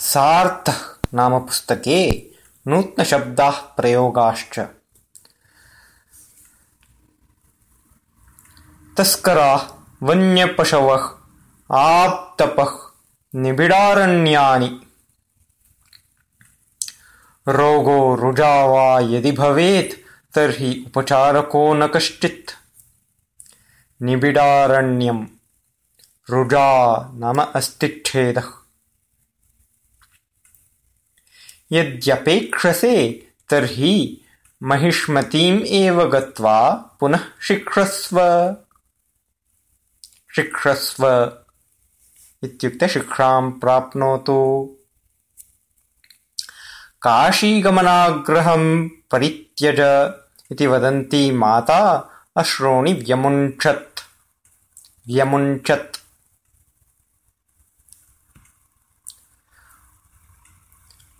सार्थः नाम पुस्तके नूत्नशब्दाः प्रयोगाश्च। तस्कराः वन्यपशवः आप्तपः निबिडारण्यानि। रोगो रुजा वा यदि भवेत् तर्हि उपचारको न कश्चित्। निबिडारण्यम् रुजा नाम अस्तिच्छेदः यद्यपेक्षसे तर्हि महिष्मतीम् एव गत्वा पुनः शिक्षस्व। शिक्षस्व इत्युक्ते शिक्षां प्राप्नोतु। काशीगमनाग्रहं परित्यज इति वदन्ती माता अश्रूणि व्यमुञ्चत्। व्यमुञ्चत्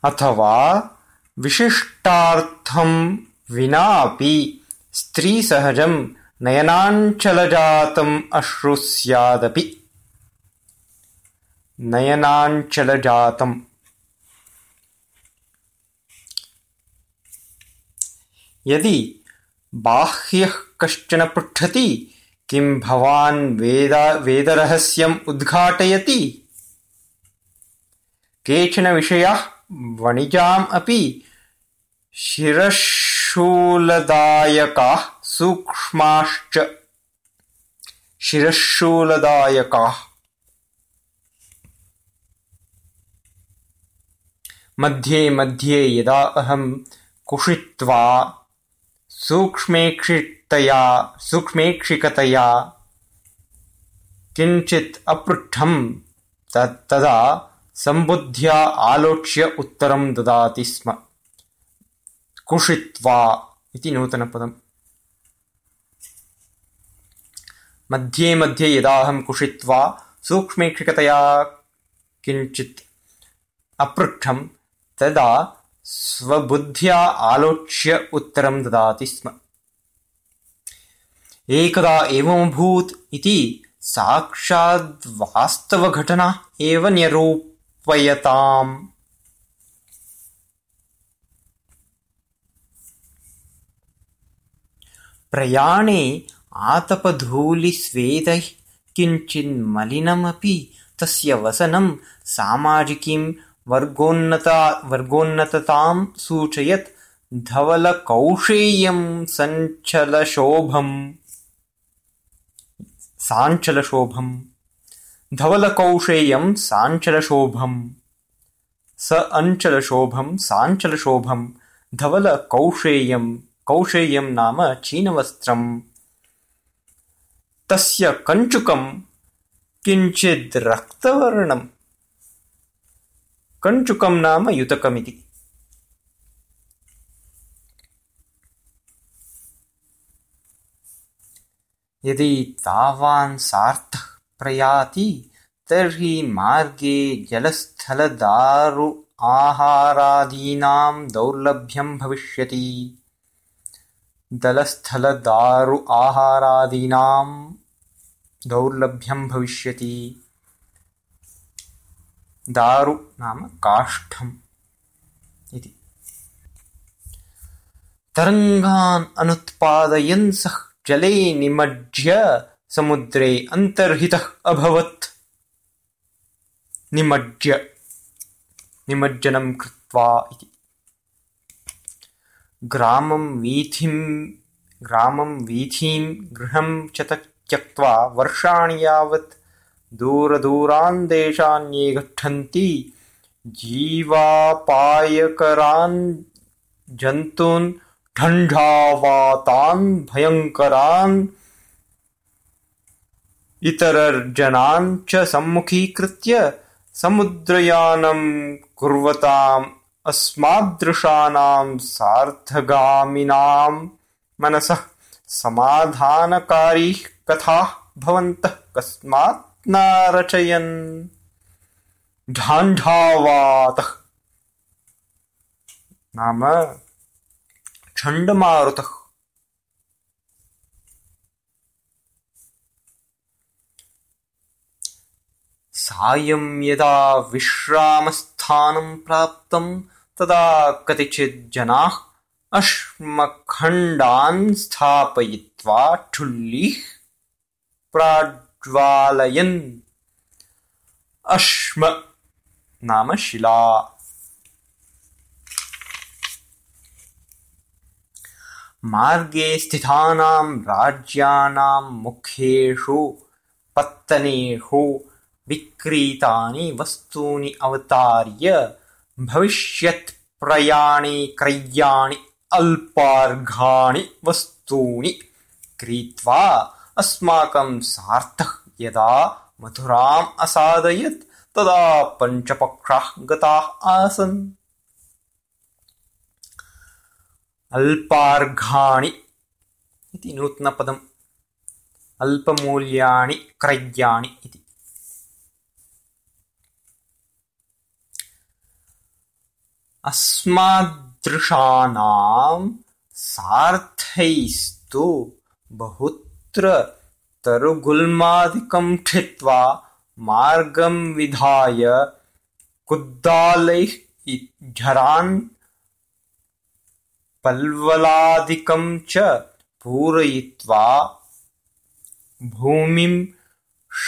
अथवा विशिष्टार्थं विनापि स्त्रीसहजं नयनाञ्चलजातम् अश्रु स्यादपि। नयनाञ्चलजातम्। यदि बाह्यः कश्चन पृच्छति किं भवान् वेदरहस्यम् उद्घाटयति? केचन विषयाः वणिजाम् अपि शिरःशूलदायकाः सूक्ष्माश्च। शिरःशूलदायकाः। मध्ये मध्ये यदा अहं कुषित्वा सूक्ष्मेक्षितया सूक्ष्मेक्षिकतया किञ्चित् अपृच्छम् तदा सम्बुद्ध्या आलोच्य उत्तरं ददाति स्म। कुषित्वा इति नूतनपदम्। मध्ये मध्ये यदाहं कुषित्वा सूक्ष्मेक्षिकतया किञ्चित् अपृच्छं तदा स्वबुद्ध्या आलोच्य उत्तरं ददाति स्म। एकदा एवमभूत् इति साक्षाद्वास्तवघटना एव प्रयाणे आतपधूलिस्वेदैः किञ्चिन्मलिनमपि तस्य वसनं सामाजिकीं वर्गोन्नततां सूचयत् धवलकौशेयं सञ्चलशोभम्। साञ्चलशोभम् धवलकौशेयं साञ्चलशोभम्। स अञ्चलशोभं साञ्चलशोभं धवलकौशेयं कौशेयं नाम चीनवस्त्रम्। तस्य कञ्चुकं किञ्चिद्रक्तवर्णम् कञ्चुकं नाम युतकमिति। यदि तावान् सार्थः प्रयाति तर्हि मार्गे जलस्थलदारु आहारादीनां दौर्लभ्यं भविष्यति। दलस्थलदारु आहारादीनां दौर्लभ्यं भविष्यति। दारु नाम काष्ठम् इति। तरङ्गान् अनुत्पादयन् सः जले निमज्ज्य समुद्रे अन्तर्हितः अभवत्। निमज्ज्य निमज्जनं कृत्वा इति। ग्रामं वीथिं ग्रामं वीथीं गृहं च त्यक्त्वा वर्षाणि यावत् दूरदूरान् देशान्ये गच्छन्ति। जीवापायकरान् जन्तून् ढण्ढावातान् भयङ्करान् इतरर्जनान् च सम्मुखीकृत्य समुद्रयानं कुर्वताम् अस्मादृशानां सार्धगामिनां। मनसः समाधानकारीः कथाः भवन्तः कस्मात् नारचयन्। ढाण्ढावातः। नाम छण्डमारुतः सायं यदा विश्रामस्थितिः स्थानं प्राप्तं तदा कतिचिज्जनाः अश्मखण्डान् स्थापयित्वा ठुल्लिः प्राज्वालयन्। अश्म नाम शिला। मार्गे स्थितानां राज्यानां मुख्येषु पत्तनेषु विक्रीतानि वस्तूनि अवतार्य भविष्यत्प्रयाणे क्रय्याणि अल्पार्घाणि वस्तूनि क्रीत्वा अस्माकं सार्थः यदा मथुराम् असादयत् तदा पञ्चपक्षाः गताः आसन्। अल्पार्घाणि इति नूतनपदम्। अल्पमूल्यानि क्रय्याणि इति अस्मादृशानां सार्थैस्तु बहुत्र तरुगुल्मादिकं ठित्वा मार्गं विधाय कुद्दालैः झरान् पल्वलादिकं च पूरयित्वा भूमिं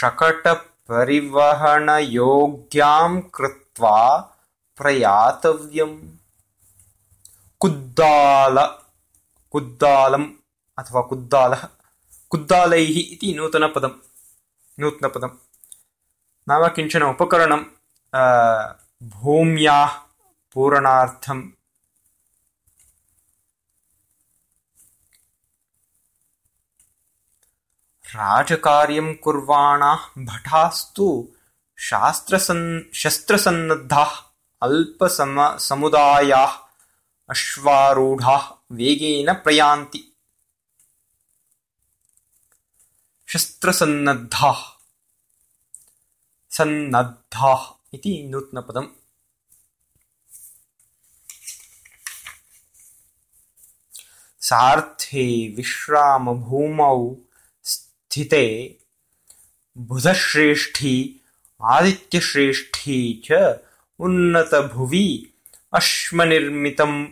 शकटपरिवहनयोग्यां कृत्वा प्रयातव्यम्। कुद्दाल कुद्दालम् अथवा कुद्दालः। कुद्दालैः इति नूतनपदं नूतनपदं नाम किञ्चन उपकरणं भूम्याः पूरणार्थं राजकार्यं कुर्वाणाः भटास्तु शास्त्रसन् शस्त्रसन्नद्धाः अल्पसमुदायाः अश्वारूढाः वेगेन प्रयान्ति। शस्त्रसन्नद्धाः। सन्नद्धाः इति नूतनपदम्। सार्थे विश्रामभूमौ स्थिते बुधश्रेष्ठी आदित्यश्रेष्ठी च उन्नतभुवि अश्मनिर्मितं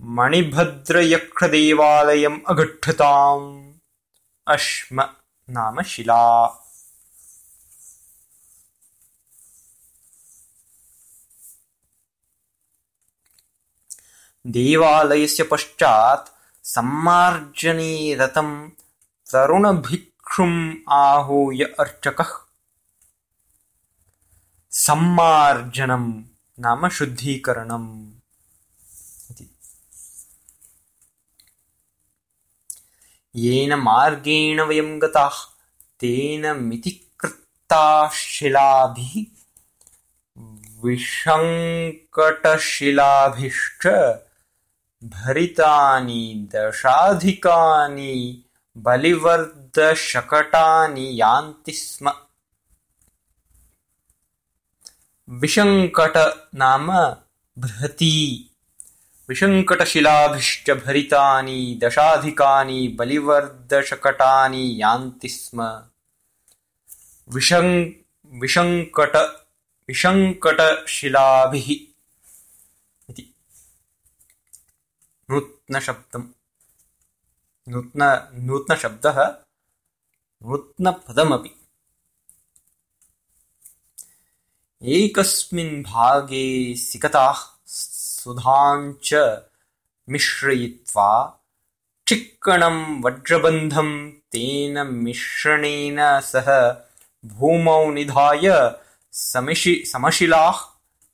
मणिभद्रयक्षदेवालयम् अगच्छताम्। अश्म नाम शिला। देवालयस्य पश्चात् सम्मार्जने रतं तरुणभिक्षुम् आहूय अर्चकः सम्मार्जनं नाम शुद्धीकरणम् इति। येन मार्गेण वयं गताः तेन मितिकृताः शिलाभिः विशङ्कटशिलाभिश्च भरितानि दशाधिकानि बलिवर्दशकटानि यान्ति स्म विशङ्कट नाम बृहती। विशङ्कटशिलाभिश्च भरितानि दशाधिकानि बलिवर्दशकटानि यान्ति स्म। विशङ् विशङ्कट विशङ्कटशिलाभिः। इति। नूत्नशब्दम्। नूत्न नूत्नशब्दः नूत्नपदमपि एकस्मिन् भागे सिकताः सुधाञ्च मिश्रयित्वा चिक्कणं वज्रबन्धं तेन मिश्रणेन सह भूमौ निधाय समिशि समशिलाः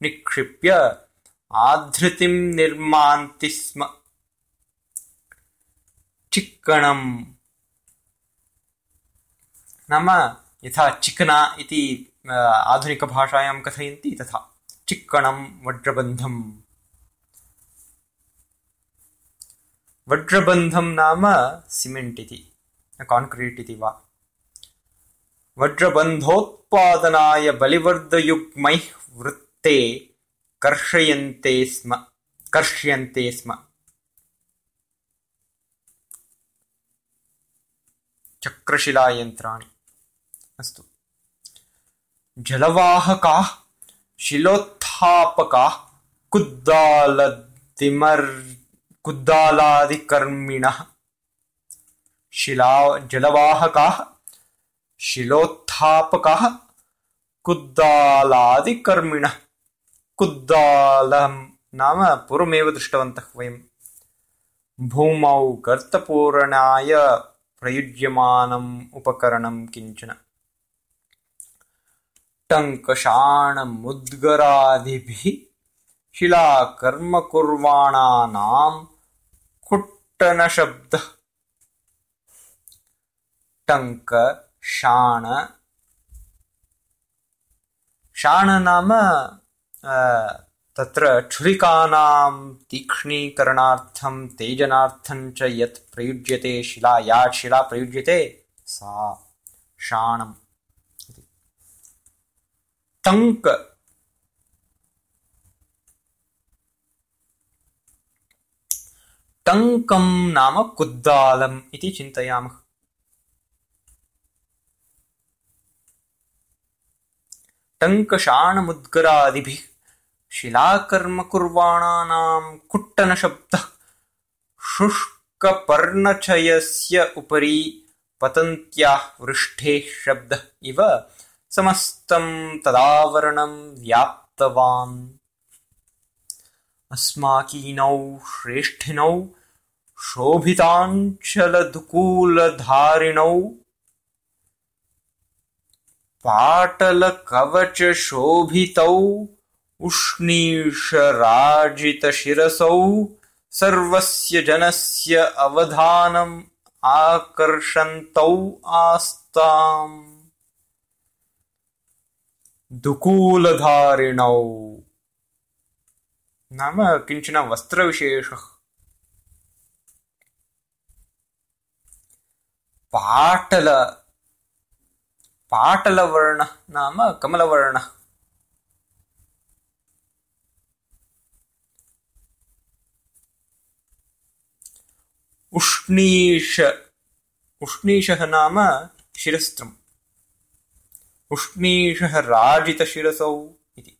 निक्षिप्य आधृतिं निर्मान्ति स्म। चिक्कणं नाम यथा चिकना इति आधुनिकभाषायां कथयन्ति तथा चिक्कणं वज्रबन्धं वज्रबन्धं नाम सिमेण्ट् इति, कान्क्रीट् इति वा। वज्रबन्धोत्पादनाय बलिवर्दयुग्मैः वृत्ते कर्षयन्ते स्म, कर्ष्यन्ते स्म। चक्रशिलायन्त्राणि। अस्तु। जलवाहकाः शिलोत्थापकाः कुद्दालादिकर्मिणः शिला जलवाहकाः शिलोत्थापकाः कुद्दालादिकर्मिणः कुद्दालं नाम पूर्वमेव दृष्टवन्तः वयं भूमौ गर्तपूरणाय प्रयुज्यमानम् उपकरणं किञ्चन टङ्कशाणमुद्गरादिभिः शिलाकर्मकुर्वाणानां कुट्टनशब्दः। टङ्क शाण शाण नाम तत्र छुरिकानां तीक्ष्णीकरणार्थं तेजनार्थं च यत् प्रयुज्यते शिला या शिला प्रयुज्यते सा शाणम् टङ्क टङ्कं नाम कुद्दालम् इति चिन्तयामः। टङ्कशाणमुद्गरादिभिः शिलाकर्मकुर्वाणानां कुट्टनशब्दः शुष्कपर्णचयस्य उपरि पतन्त्याः वृष्टेः शब्दः इव समस्तं तदावरणं व्याप्तवान्। अस्माकीनौ श्रेष्ठिनौ शोभिताञ्चलदुकूलधारिणौ। पाटलकवचशोभितौ उष्णीषराजितशिरसौ सर्वस्य जनस्य अवधानम् आकर्षन्तौ आस्ताम् दुकूलधारिणौ। नाम किञ्चन वस्त्रविशेषः। पाटल। पाटलवर्णः नाम कमलवर्णः। उष्णीष उष्णीषः नाम शिरस्त्रम् उष्णीषः राजितशिरसौ इति।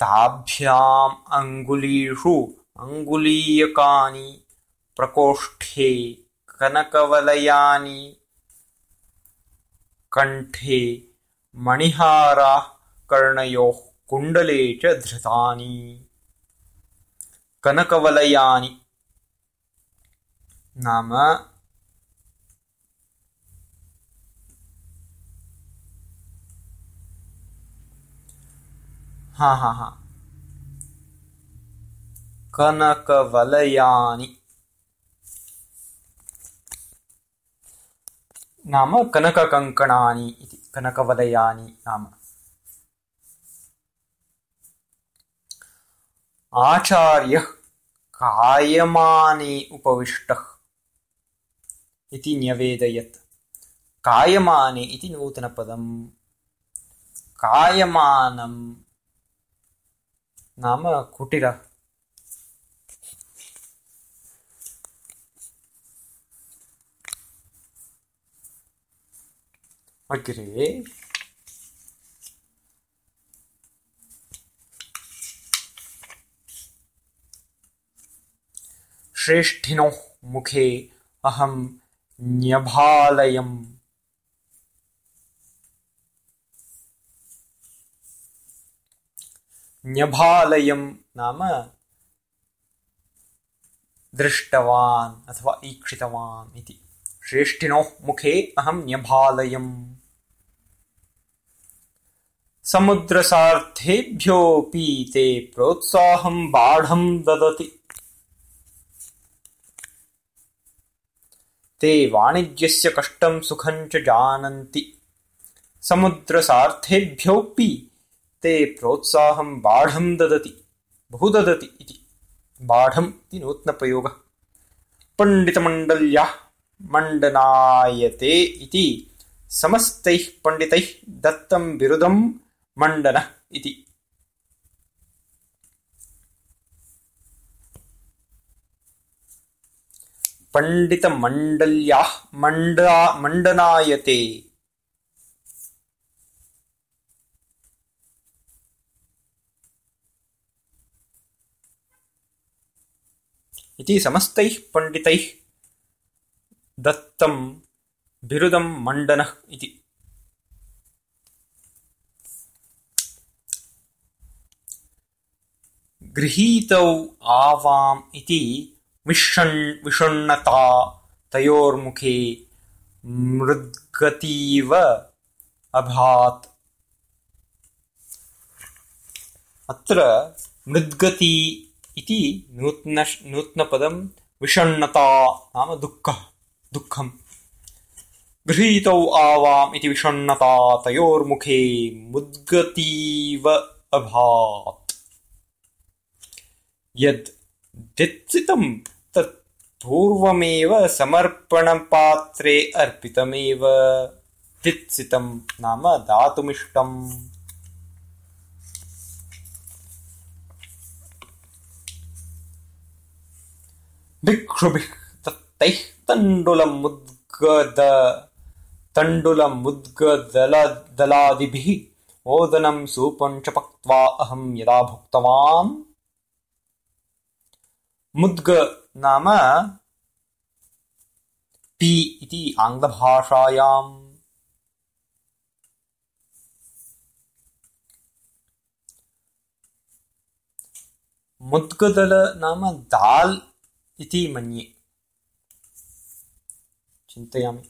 ताभ्याम् अङ्गुलीषु अङ्गुलीयकानि प्रकोष्ठे कनकवलयानि कण्ठे मणिहाराः कर्णयोः कुण्डले च धृतानि। कनकवलयानि नाम हा हा हा कनकवलयानि नाम कनककङ्कणानि इति कनकवलयानि नाम आचार्यः कायमाने उपविष्टः इति न्यवेदयत् कायमाने इति नूतनपदम् कायमानं नाम कुटिर। अग्रे। श्रेष्ठिनोः मुखे अहं न्यभालयम्। न्यभालयं नाम दृष्टवान् अथवा ईक्षितवान् इति। श्रेष्ठिनोः मुखे अहं न्यभालयम्। समुद्रसार्थेभ्योऽपि ते प्रोत्साहं बाढं ददति। ते वाणिज्यस्य कष्टं सुखं च जानन्ति। समुद्रसार्थेभ्योऽपि ते प्रोत्साहं बाढं ददति बहु ददति इति। बाढम् इति नूतनप्रयोगः। पण्डितमण्डल्याः मण्डनायते इति समस्तैः पण्डितैः दत्तं बिरुदं मण्डनः इति। पण्डितमण्डल्याः मण्डा मण्डनायते इति समस्तैः पण्डितैः दत्तं बिरुदं मण्डनः इति। गृहीतौ आवाम् इति विषण् विषण्णता तयोर्मुखे मृद्गतीव अभात्। अत्र मृद्गति इति नूत्न नूत्नपदं विषण्णता नाम दुःखः दुःखम्। गृहीतौ आवाम् इति विषण्णता तयोर्मुखे मुद्गतीव अभात्। यद् दित्सितं तत् पूर्वमेव समर्पणपात्रे अर्पितमेव दित्सितं नाम दातुमिष्टम् भिक्षुभिः तत्तैः ओदनं सूपं च पक्त्वा अहं यदा भुक्तवान्। मुद्ग नाम टी इति आङ्ग्लभाषायाम्। नाम दाल् इति मन्ये चिन्तयामि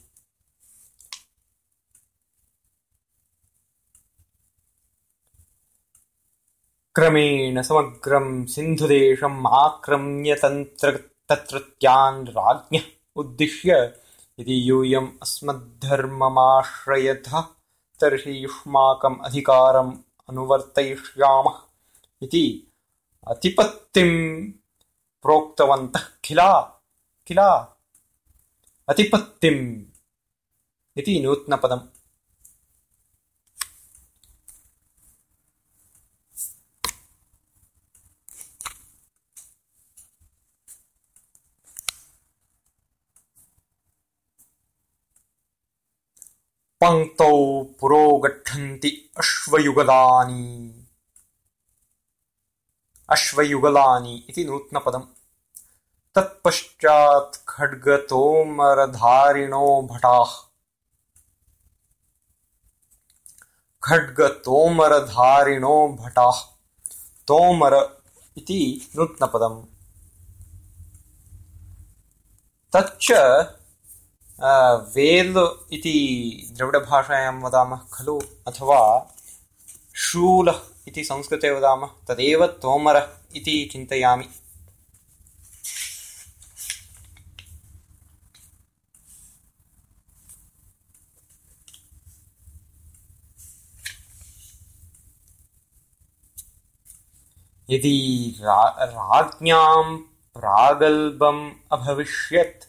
क्रमेण समग्रं सिन्धुदेशम् आक्रम्य तत्रत्यान् राज्ञः उद्दिश्य यदि यूयम् अस्मद्धर्ममाश्रयतः तर्हि युष्माकम् अधिकारम् अनुवर्तयिष्यामः इति अतिपत्तिम् प्रोक्तवन्तः। किला किला। अतिपत्तिम् इति नूत्नपदम्। पङ्क्तौ पुरोगच्छन्ति अश्वयुगलानि अश्वयुगलानि इति नूत्नपदम्। तत्पश्चात् खड्गतोमरधारिणो भटाः। खड्गतोमरधारिणो भटाः। तोमर इति नूत्नपदम्। तच्च वेल् इति द्रविडभाषायां वदामः खलु अथवा शूलः इति संस्कृते वदामः, तदेव तोमरः इति चिन्तयामि। यदि राज्ञां प्रागल्भम् अभविष्यत्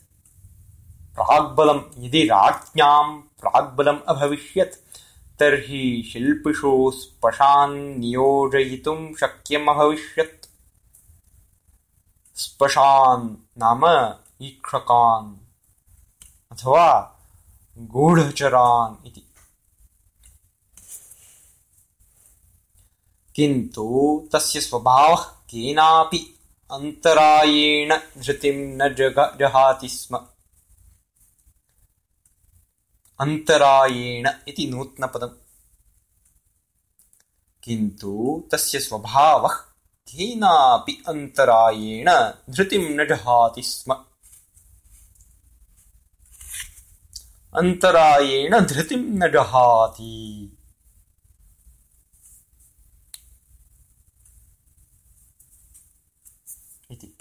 प्राग्बलं यदि राज्ञां प्राग्बलम् अभविष्यत् तर्हि शिल्पिषु स्पशान् नियोजयितुं शक्यम् अभविष्यत् स्पशान् नाम ईक्षकान् अथवा गूढचरान् इति। किन्तु तस्य स्वभावः केनापि अन्तरायेण धृतिं न जहाति स्म अन्तरायेण इति नूत्नपदम्। किन्तु तस्य स्वभावः केनापि अन्तरायेण धृतिं न जहाति स्म। अन्तरायेण धृतिं न जहाति इति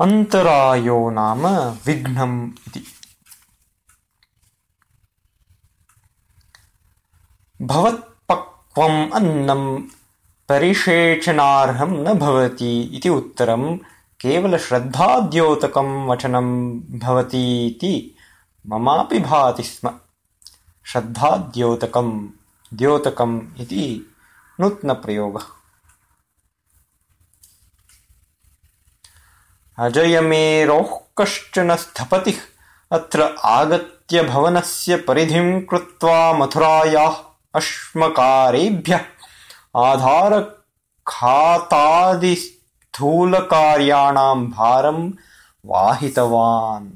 अन्तरायो नाम विघ्नम् इति। भवत्पक्वम् अन्नं परिषेचनार्हं न भवति इति उत्तरं केवलश्रद्धाद्योतकं वचनं भवतीति ममापि भाति स्म। श्रद्धाद्योतकं द्योतकम् इति नूत्नप्रयोगः अजयमेरोः कश्चन स्थपतिः अत्र आगत्य भवनस्य परिधिं कृत्वा मथुरायाः अश्मकारेभ्यः आधारकर्तव्यम् खातादिस्थूलकार्याणां भारं वाहितवान्।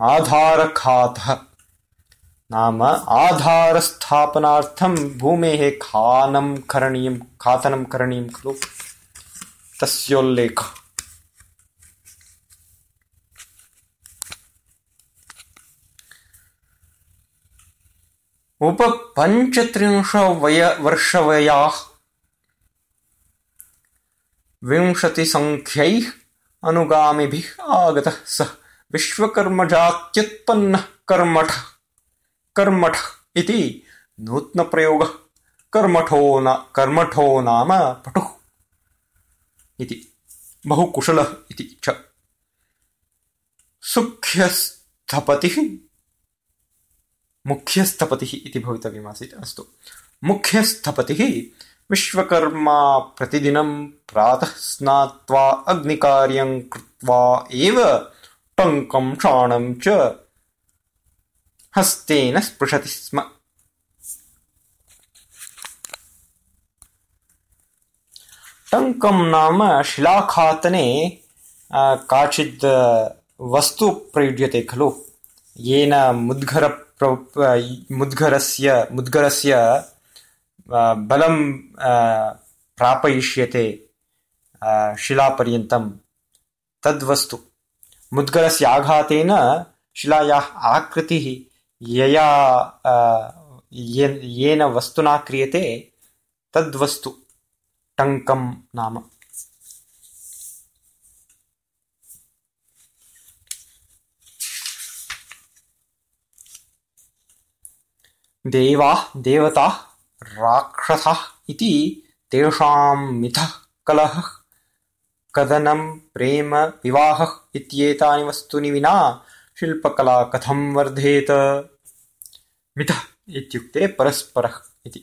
आधारखातः। नाम आधारस्थापनार्थं भूमेः खानं करणीयं खातनं करणीयं खलु। तस्योल्लेखः उपपञ्चत्रिंशवर्षवयाः विंशतिसङ्ख्यैः अनुगामिभिः आगतः सः विश्वकर्मजात्युत्पन्नः कर्मठः। कर्मठः इति नूत्नप्रयोगः। कर्मठो न कर्मठो नाम पटुः इति। बहु कुशलः इति च। सुख्यस्थपतिः मुख्यस्थपतिः इति भवितव्यमासीत् अस्तु। मुख्यस्थपतिः विश्वकर्मा प्रतिदिनं प्रातः स्नात्वा अग्निकार्यं कृत्वा एव च हस्तेन स्पृशति स्म। टङ्कं नाम शिलाखातने काचित् वस्तु प्रयुज्यते खलु। येन मुद्गर मुद्गरस्य मुद्गरस्य बलं प्रापयिष्यते शिलापर्यन्तं तद्वस्तु। मुद्गरस्य आघातेन शिलायाः आकृतिः यया येन वस्तुना क्रियते तद्वस्तु टङ्कं नाम देवाः देवताः राक्षसः इति तेषां मिथः कलहः। कदनं प्रेम विवाहः इत्येतानि वस्तूनि विना शिल्पकला कथं वर्धेत? मिथः इत्युक्ते परस्परः इति।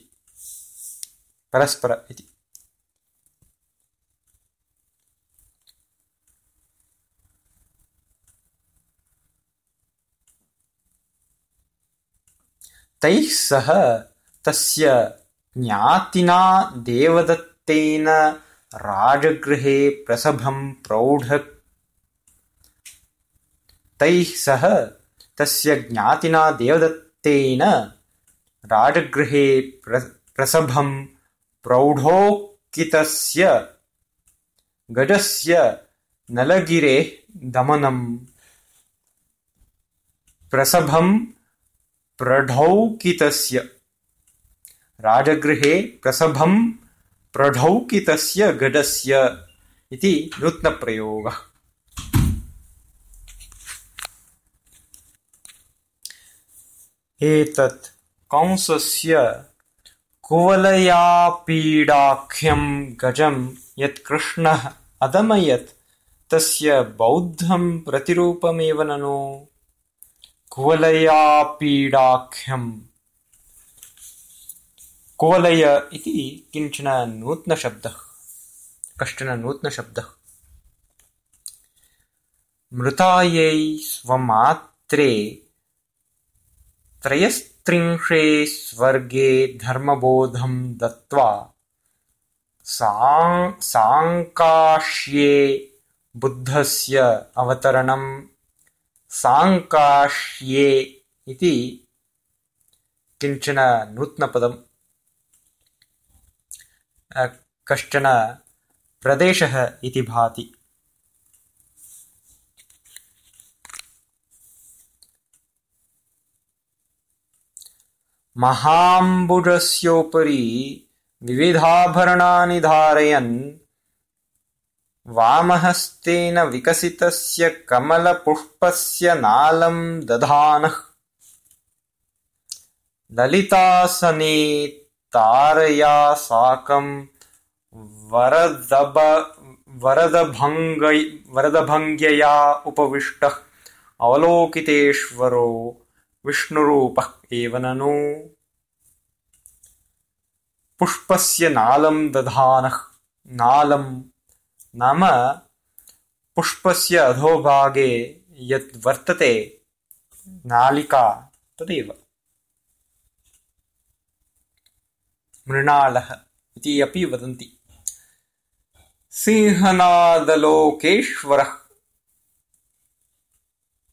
परस्पर इति तैः सह तस्य ज्ञातिना देवदत्तेन राजगृहे प्रसभं प्रौढ। तैः सह तस्य ज्ञातिना देवदत्तेन राजगृहे प्रसभं प्रौढोक्कितस्य गजस्य नलगिरेः दमनं। प्रसभं प्रढौकितस्य राजगृहे प्रसभं प्रढौकितस्य गडस्य इति नूत्नप्रयोगः। एतत् कंसस्य कुवलयापीडाख्यं गजं यत् कृष्णः अदमयत् तस्य बौद्धं प्रतिरूपमेव ननु कुवलयापीडाख्यम्। कुवलय इति किञ्चन नूत्नशब्दः कश्चन नूत्नशब्दः। मृतायै स्वमात्रे त्रयस्त्रिंशे स्वर्गे धर्मबोधं दत्त्वा साङ्काश्ये बुद्धस्य अवतरणं साङ्काश्ये इति किञ्चन नूत्नपदम् कश्चन प्रदेशः इति भाति। महाम्बुजस्योपरि विविधाभरणानि धारयन् वामहस्तेन विकसितस्य कमलपुष्पस्य नालं दधानः। ललितासने तारया साकं वरदभङ्ग्यया उपविष्टः। अवलोकितेश्वरो विष्णुरूपः एव ननु। पुष्पस्य नालं दधानः। नालं नाम पुष्पस्य अधोभागे यत् वर्तते नालिका तदेव। मृणालः इति अपि वदन्ति। सिंहनादलोकेश्वरः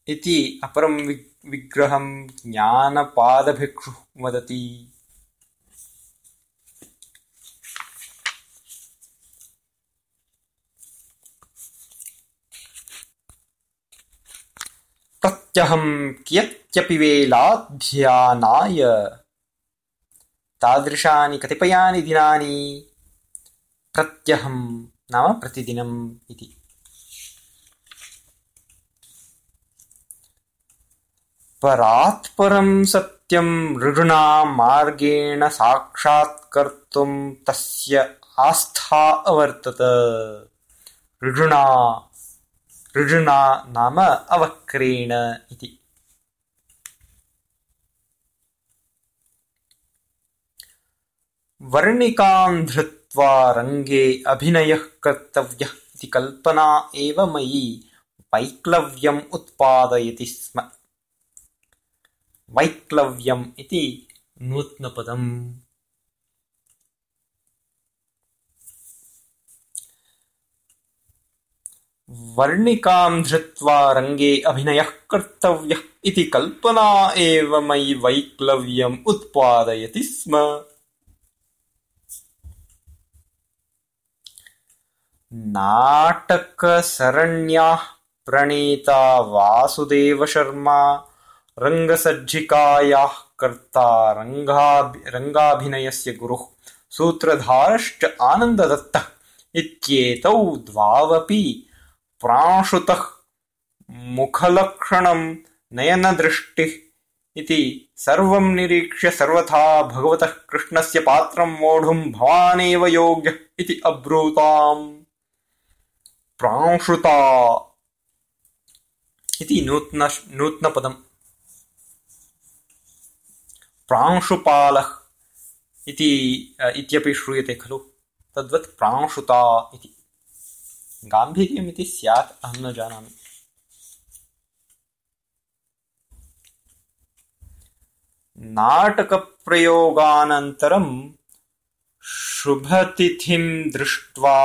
इति अपरं विग्रहं ज्ञानपादभिक्षुः वदति प्रत्यहं कियत्यपि वेलाध्यानाय तादृशानि कतिपयानि दिनानि प्रत्यहं नाम प्रतिदिनम् इति। परात्परं सत्यं ऋणां मार्गेण साक्षात्कर्तुं तस्य आस्था अवर्तत ऋणा ऋजुना नाम अवक्रेण इति। वर्णिकां धृत्वा रङ्गे अभिनयः कर्तव्यः इति कल्पना एव मयि वैक्लव्यम् उत्पादयति स्म। वैक्लव्यम् इति नूत्नपदम् वर्णिकां धृत्वा रङ्गे अभिनयः कर्तव्यः इति कल्पना एव मयि वैक्लव्यम् उत्पादयति स्म। नाटकसरण्याः प्रणेता वासुदेवशर्मा रङ्गसज्जिकायाः कर्ता रङ्गाभिनयस्य गुरुः सूत्रधारश्च आनन्ददत्तः इत्येतौ द्वावपि प्रांशुतः मुखलक्षणं नयनदृष्टिः इति सर्वं निरीक्ष्य सर्वथा भगवतः कृष्णस्य पात्रं वोढुं भवानेव योग्यः इति अब्रूताम्। प्रांशुता इति नूत्न नूत्नपदम्। प्रांशुपालः इति इत्यपि श्रूयते खलु। तद्वत् प्रांशुता इति गाम्भीर्यमिति स्यात् अहं न जानामि नाटकप्रयोगानन्तरं शुभतिथिं दृष्ट्वा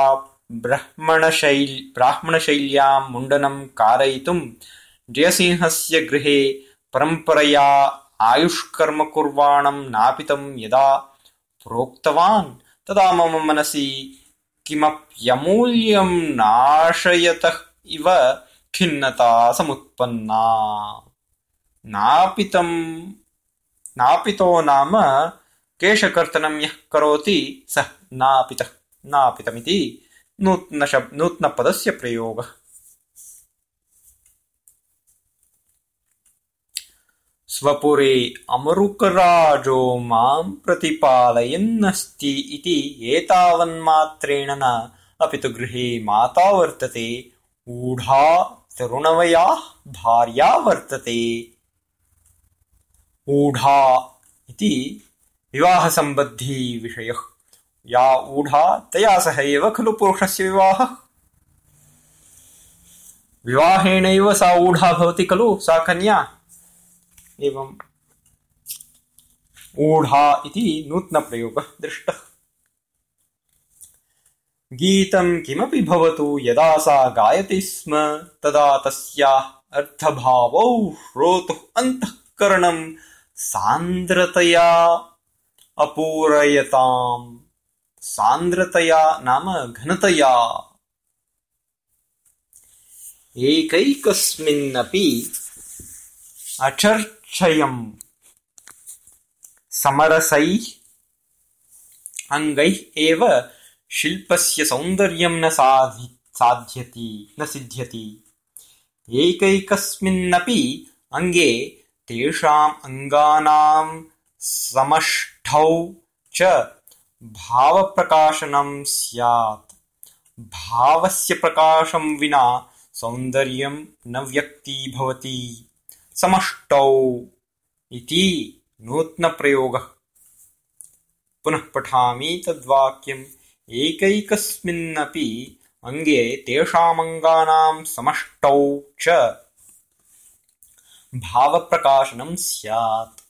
ब्राह्मणशैल् ब्राह्मणशैल्यां मुण्डनं कारयितुं जयसिंहस्य गृहे परम्परया आयुष्कर्म कुर्वाणं नापितं यदा प्रोक्तवान् तदा मम मनसि किमप्यमूल्यं नाशयतः इव खिन्नता समुत्पन्ना। नापितो नाम केशकर्तनं यः करोति सः नापितः नापितमिति नूत्नपदस्य प्रयोगः स्वपुरे अमरुकराजो माँ प्रतिपालयन्नस्ति इति एतावन्मात्रेण न। अपि तु गृहे माता वर्तते, ऊढा तरुणवयाः भार्या वर्तते। ऊढा इति विवाहसम्बद्धिविषयः या ऊढा तया सह एव खलु पुरुषस्य विवाहः। विवाहेणैव सा ऊढा भवति खलु, सा कन्या। एवम् ऊढा इति नूत्नप्रयोगः दृष्टः। गीतं किमपि भवतु यदा सा गायति स्म तदा तस्याः अर्थभावौ श्रोतुः अन्तःकरणं सान्द्रतया अपूरयताम्। सान्द्रतया नाम घनतया। एकैकस्मिन्नपि क्षयम् समरसैः अङ्गैः एव शिल्पस्य सौन्दर्यं न साध्यति न सिद्ध्यति एकैकस्मिन्नपि अङ्गे तेषाम् अङ्गानां समष्टौ च भावप्रकाशनं स्यात्। भावस्य प्रकाशं विना सौन्दर्यं न व्यक्तीभवति समष्टौ इति नूत्नप्रयोगः। पुनः पठामि तद्वाक्यम्। एकैकस्मिन्नपि अङ्गे तेषामङ्गानां समष्टौ च भावप्रकाशनं स्यात्।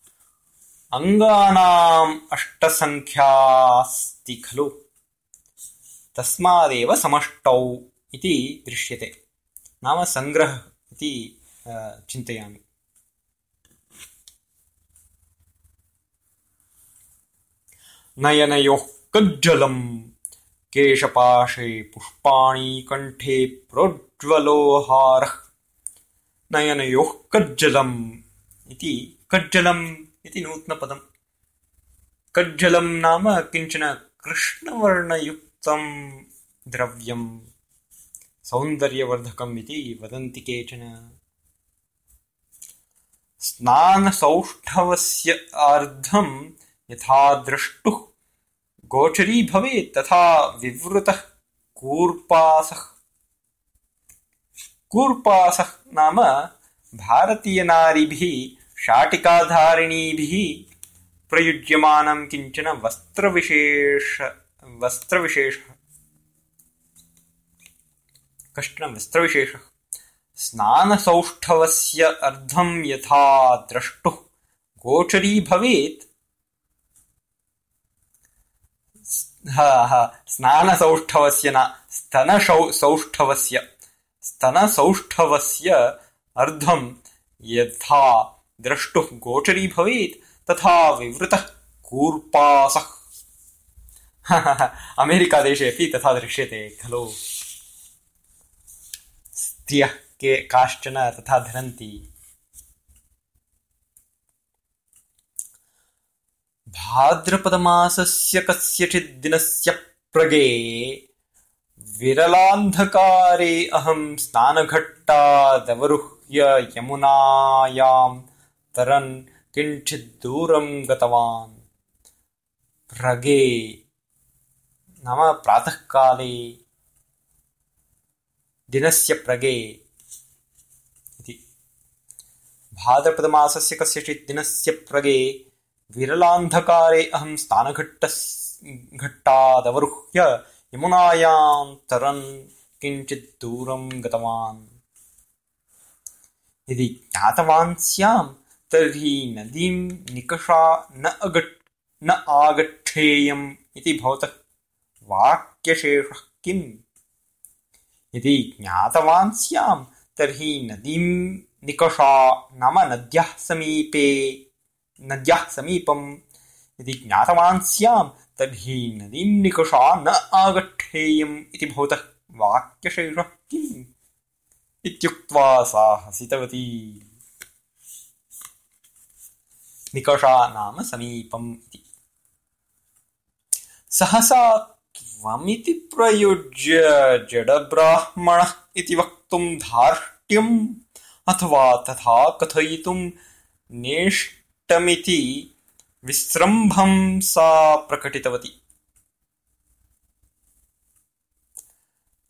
अङ्गानाम् अष्टसङ्ख्यास्ति खलु। तस्मादेव समष्टौ इति दृश्यते। नाम सङ्ग्रहः इति चिन्तयामि नयनयोः कज्जलम् केशपाशे पुष्पाणि कण्ठे प्रोज्ज्वलोहारः। नयनयोः कज्जलम् इति कज्जलम् इति नूतनपदम्। कज्जलम् नाम किञ्चन कृष्णवर्णयुक्तं द्रव्यम्। सौन्दर्यवर्धकम् इति वदन्ति केचन। स्नानसौष्ठवस्य अर्धम् यथा द्रष्टुः गोचरी भवेत् तथा विवृतः कूर्पासः। कूर्पासः नाम भारतीयनारिभिः शाटिकाधारिणीभिः प्रयुज्यमानं किञ्चन वस्त्रविशेष वस्त्रविशेषः। कश्चन वस्त्रविशेषः? स्नानसौष्ठवस्य अर्धं यथा द्रष्टुः गोचरी भवेत् स्नानसौष्ठवस्य न स्तनसौ सौष्ठवस्य स्तनसौष्ठवस्य अर्धं यथा द्रष्टुः गोचरी भवेत्, तथा विवृतः कूर्पासः। अमेरिकादेशे अपि तथा दृश्यते खलु। स्त्रियः के काश्चन तथा धरन्ति। भाद्रपदमासस्य कस्यचिद्दिनस्य प्रगे विरलान्धकारे अहं स्नानघट्टादवरुह्य यमुनायां तरन् किञ्चिद्दूरं गतवान्। प्रगे नाम प्रातःकाले दिनस्य प्रगे इति। भाद्रपदमासस्य कस्यचित् दिनस्य प्रगे विरलान्धकारे अहं स्नानघट्टस् घट्टादवरुह्य यमुनायां तरन् किञ्चित् दूरं गतवान्। यदि ज्ञातवान् स्याम् तर्हि नदीं निकषा नाम नद्याः समीपे नद्याः समीपम् यदि ज्ञातवान् स्याम् तर्हि निकषा न आगच्छेयम् इति भवतः वाक्यशेषः किम् इत्युक्त्वा सा हसितवती निकषा नाम समीपम् इति। सहसा त्वमिति प्रयुज्य जडब्राह्मणः इति वक्तुं धार्ष्ट्यम् अथवा तथा कथयितुं नेष्टमिति विस्रम्भं सा प्रकटितवती।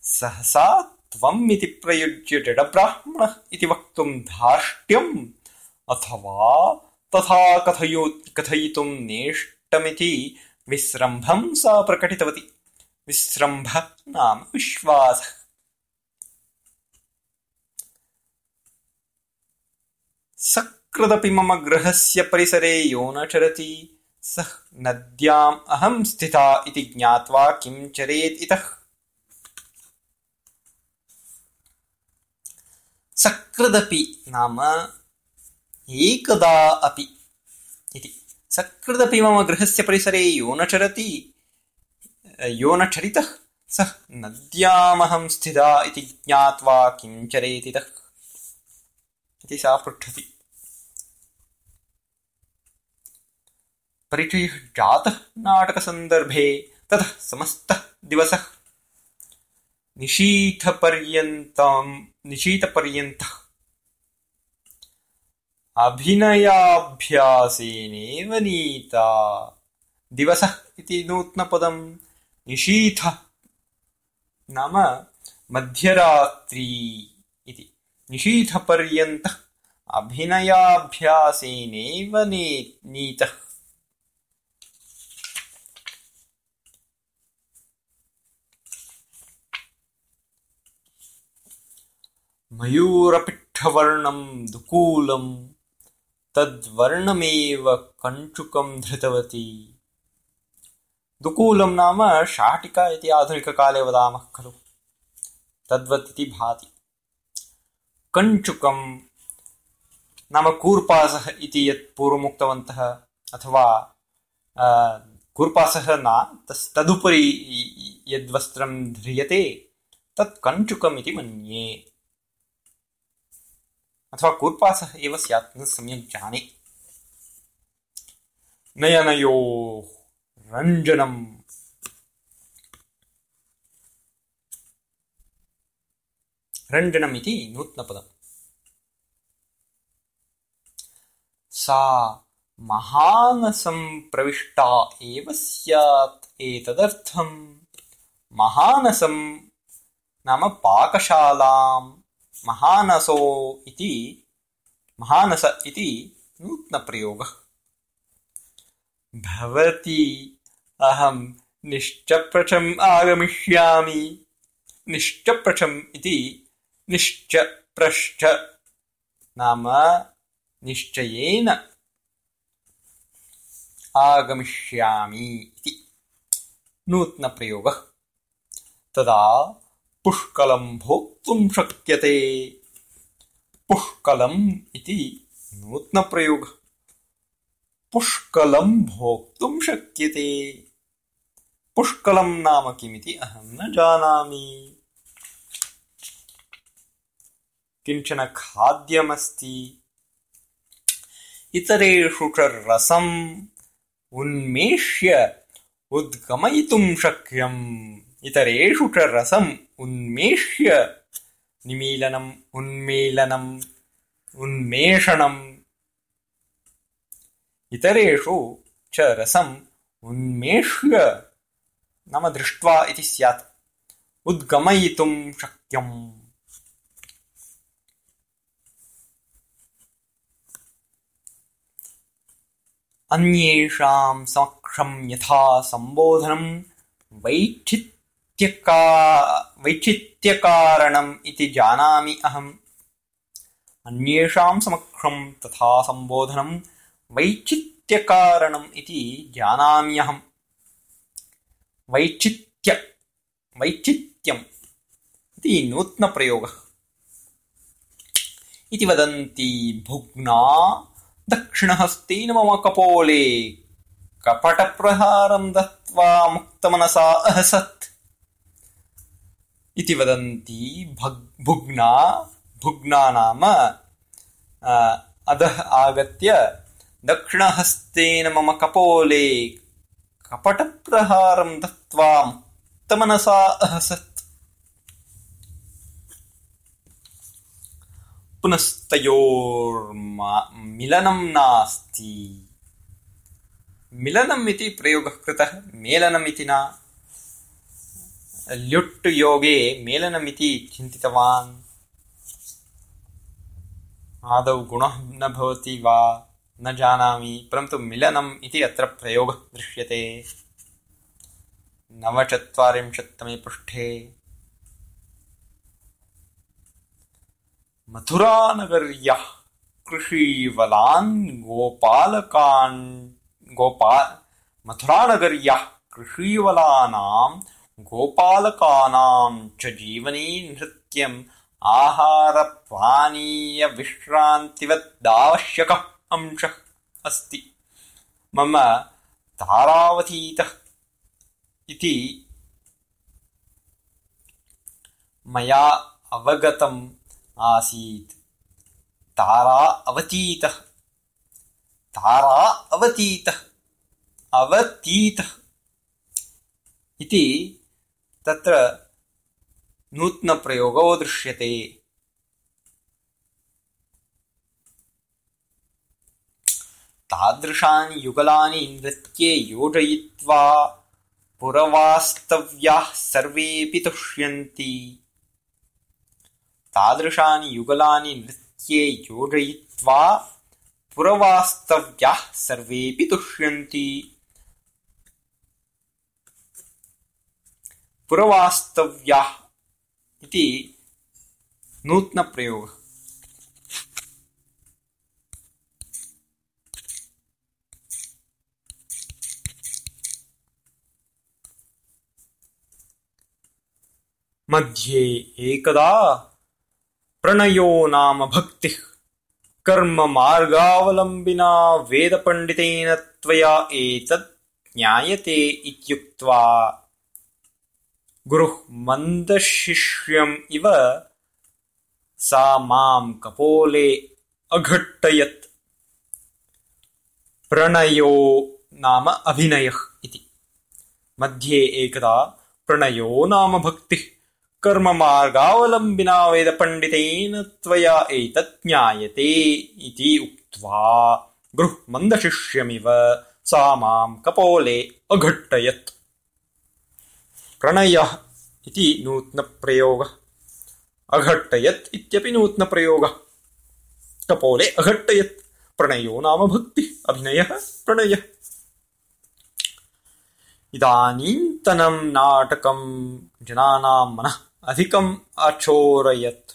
सहसा त्वम् इति प्रयुज्य जडब्राह्मणः इति वक्तुं धार्ष्ट्यम् अथवा तथा कथयो, कथयितुं नेष्टमिति विस्रम्भं सा प्रकटितवती। विस्रम्भः नाम विश्वासः। सकृदपि मम गृहस्य परिसरे यो न चरति। सः नद्याम् अहं स्थिता इति ज्ञात्वा किं चरेत् इतः। सकृदपि नाम एकदा अपि इति। सकृदपि मम गृहस्य परिसरे यो न चरति यो न चरितः। सः नद्यामहं स्थिता इति ज्ञात्वा किं चरेतितः इति सा पृच्छति परिचयः जातः नाटकसन्दर्भे ततः समस्तः दिवसः। निशीथपर्यन्तं अभिनयाभ्यासेनेव नीता। दिवसः इति नूतनपदम् निशीथः। नाम मध्यरात्री इति। निशीथपर्यन्तः अभिनयाभ्यासेनेव नीतः मयूरपिट्ठवर्णं दुकूलं तद्वर्णमेव दुकूलं नाम शाटिका इति आधुनिककाले वदामः खलु। तद्वत् इति भाति। कञ्चुकं नाम कूर्पासः इति यत् पूर्वमुक्तवन्तः अथवा कूर्पासः न तस् तदुपरि यद्वस्त्रं ध्रियते तत् कञ्चुकम् इति मन्ये अथवा कूर्पासः एव स्यात् न सम्यक् जाने नयनयोः रञ्जनम् रञ्जनम् इति नूत्नपदम् सा महानसं प्रविष्टा एव स्यात् एतदर्थं महानसं नाम पाकशालां महानसो इति महानस इति नूत्नप्रयोगः। भवती अहं निश्चप्रचम् आगमिष्यामि। निश्चप्रचम् इति निश्चप्रश्च नाम निश्चयेन आगमिष्यामि इति। नूत्नप्रयोगः। तदा पुष्कलं भोक्तुं शक्यते। पुष्कलम् इति नूत्नप्रयोगः। पुष्कलं भोक्तुं शक्यते। पुष्कलं नाम किमिति अहं न जानामि। किञ्चन खाद्यमस्ति। इतरेषु च रसम् उन्मेष्य उद्गमयितुं शक्यम् इतरेषु च रसम् उन्मेष्य निमीलनम् उन्मीलनम् उन्मेषणम्। इतरेषु च रसम् उन्मेष्य नाम दृष्ट्वा इति स्यात्। उद्गमयितुं शक्यम्। अन्येषां समक्षं यथा सम्बोधनं इति जानामि अहम्। अन्येषां समक्षं तथा सम्बोधनं वैचित्यकारणम् इति जानाम्यहम् वैचित्य वैचित्यम् इति नूत्नप्रयोगः। इति वदन्ति भुग्ना दक्षिणहस्तेन मम कपोले कपटप्रहारं दत्त्वा मुक्तमनसा अहसत् इति वदन्ति भग् भुग्ना भुग्ना नाम अधः आगत्य दक्षिणहस्तेन मम कपोले कपटप्रहारं दत्त्वा मुक्तमनसा अहसत्। पुनस्तयोर्मिलनं नास्ति। मिलनम् इति प्रयोगः कृतः मेलनमिति न ल्युट् योगे मेलनमिति चिन्तितवान्। आदौ गुणः न भवति वा न जानामि परन्तु मिलनम् इति अत्र प्रयोगः दृश्यते। नवचत्वारिंशत्तमे पृष्ठे। मथुरानगर्यः कृषीवलान् गोपालकान् गोपा मथुरानगर्यः कृषीवलानां गोपालकानां च जीवने नृत्यम् आहारपानीयविश्रान्तिवदावश्यकः अंशः अस्ति। मम तारावतीतः इति मया अवगतम् आसीत्। तारा अवतीतः। तारा अवतीतः। अवतीतः। इति तत्र नूत्नप्रयोगो दृश्यते। तादृशानि युगलानि नृत्ये योजयित्वा पुरवास्तव्याः सर्वेऽपि तुष्यन्ति। तादृशानि युगलानि नृत्ये योजयित्वा पुरवास्तव्याः सर्वेऽपि तुष्यन्ति पुरवास्तव्याः इति नूतनप्रयोगः। मध्ये एकदा प्रणयो नाम भक्तिः कर्ममार्गावलम्बिना वेदपण्डितेन त्वया एतत् ज्ञायते इत्युक्त्वा गुरुः मन्दशिष्यम् इव सा मां कपोले अघट्टयत्। प्रणयो नाम अभिनयः इति। मध्ये एकदा प्रणयो नाम भक्तिः। कर्ममार्गावलम्बिना वेदपण्डितेन त्वया एतत् ज्ञायते इति उक्त्वा गृह् मन्दशिष्यमिव सा मां कपोले अघट्टयत् प्रणयः इति नूत्नप्रयोगः। अघट्टयत् इत्यपि नूत्नप्रयोगः। कपोले अघट्टयत्। प्रणयो नाम भक्तिः। अभिनयः प्रणयः। इदानीन्तनं नाटकं जनानां मनः अधिकम् अचोरयत्।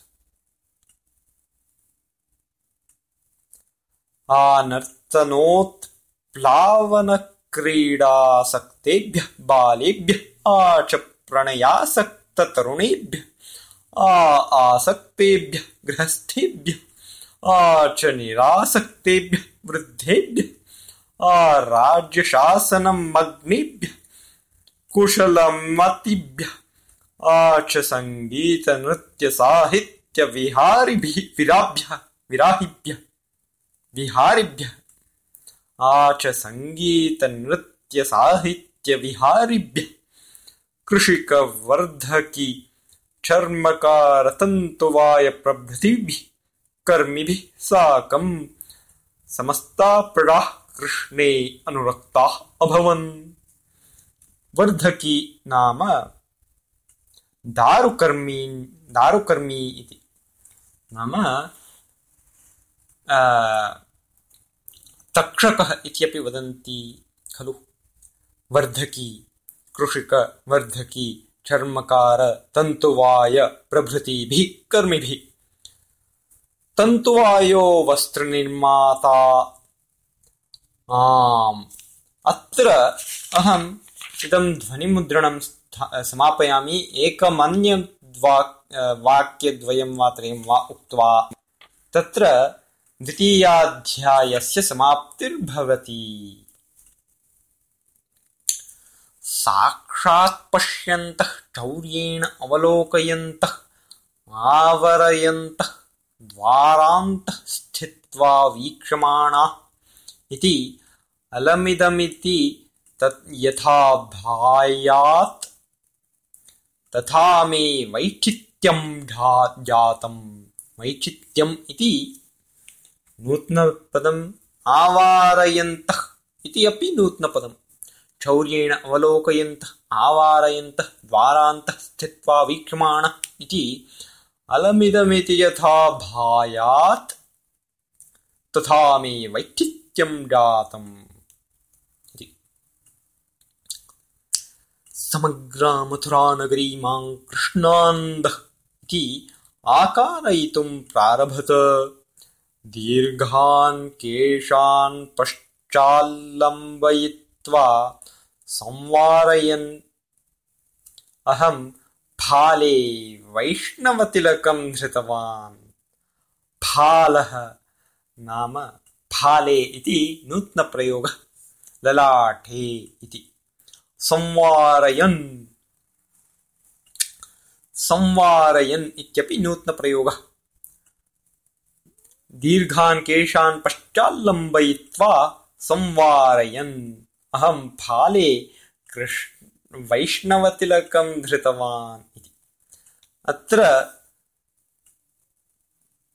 आनर्तनोत्प्लावनक्रीडासक्तेभ्यः बालेभ्यः आच प्रणयासक्ततरुणेभ्यः आ आसक्तेभ्यः गृहस्थेभ्यः आच निरासक्तेभ्यः वृद्धेभ्यः आराज्यशासनं मग्नेभ्यः कुशलमतिभ्यः आच सङ्गीतनृत्यसाहित्यविहारिभिः विराभ्यः विराहिभ्यः विहारिभ्यः आच सङ्गीतनृत्यसाहित्यविहारिभ्यः कृषिकवर्धकी चर्मकारतन्तुवायप्रभृतिभिः कर्मिभिः साकं समस्ता प्रडाः कृष्णे अनुरक्ताः अभवन्। वर्धकी नाम दारुकर्मी दारुकर्मी इति। नाम तक्षकः इत्यपि वदन्ति खलु। वर्धकी कृषिकवर्धकी चर्मकारतन्तुवायप्रभृतिभिः कर्मिभिः। तन्तुवायो वस्त्रनिर्माता। आम्। अत्र अहम् इदं ध्वनिमुद्रणं समापयामि। एकमन्यं वाक्यद्वयं वा त्रयं वा उक्त्वा तत्र द्वितीयाध्यायस्य समाप्तिर्भवति साक्षात् पश्यन्तः चौर्येण अवलोकयन्तः आवरयन्तः द्वारान्तः स्थित्वा वीक्षमाणाः इति अलमिदमिति तत् यथा भायात् तथा मे वैचित्यं जातं वैचित्यम् इति नूत्नपदम् आवारयन्तः इति अपि नूत्नपदम् चौर्येण अवलोकयन्तः आवारयन्तः द्वारान्तः स्थित्वा वीक्षमाणः इति अलमिदमिति यथा भायात् तथा मे वैचित्यं जातम् इति। समग्रामथुरानगरी मां कृष्णान्दः इति आकारयितुं प्रारभत। दीर्घान् केशान् पश्चाल्लम्बयित्वा संवारयन्। अहं फाले वैष्णवतिलकं धृतवान्। फालः नाम फाले इति नूत्नप्रयोगः। ललाटे इति। संवारयन्। संवारयन् इत्यपि नूत्नप्रयोगः। दीर्घान् केशान् पश्चाल्लम्बयित्वा संवारयन् अहं फाले कृष् वैष्णवतिलकं धृतवान् इति। अत्र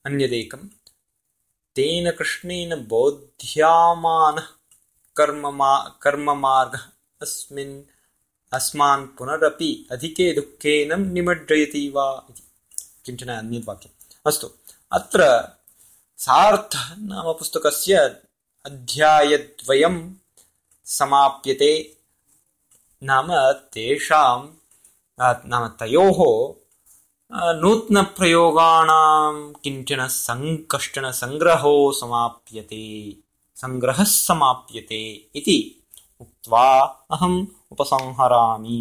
अन्यदेकं तेन कृष्णेन बोध्यमानः कर्ममा कर्ममार्गः अस्मिन् अस्मान् पुनरपि अधिके दुःखेन निमज्जयति वा इति। किञ्चन अन्यद्वाक्यम्। अस्तु अत्र सार्थः नाम पुस्तकस्य अध्यायद्वयं समाप्यते। नाम तेषां नाम तयोः नूत्नप्रयोगाणां किञ्चन सङ् कश्चन सङ्ग्रहो समाप्यते सङ्ग्रहः समाप्यते इति उक्त्वा अहम् उपसंहरामि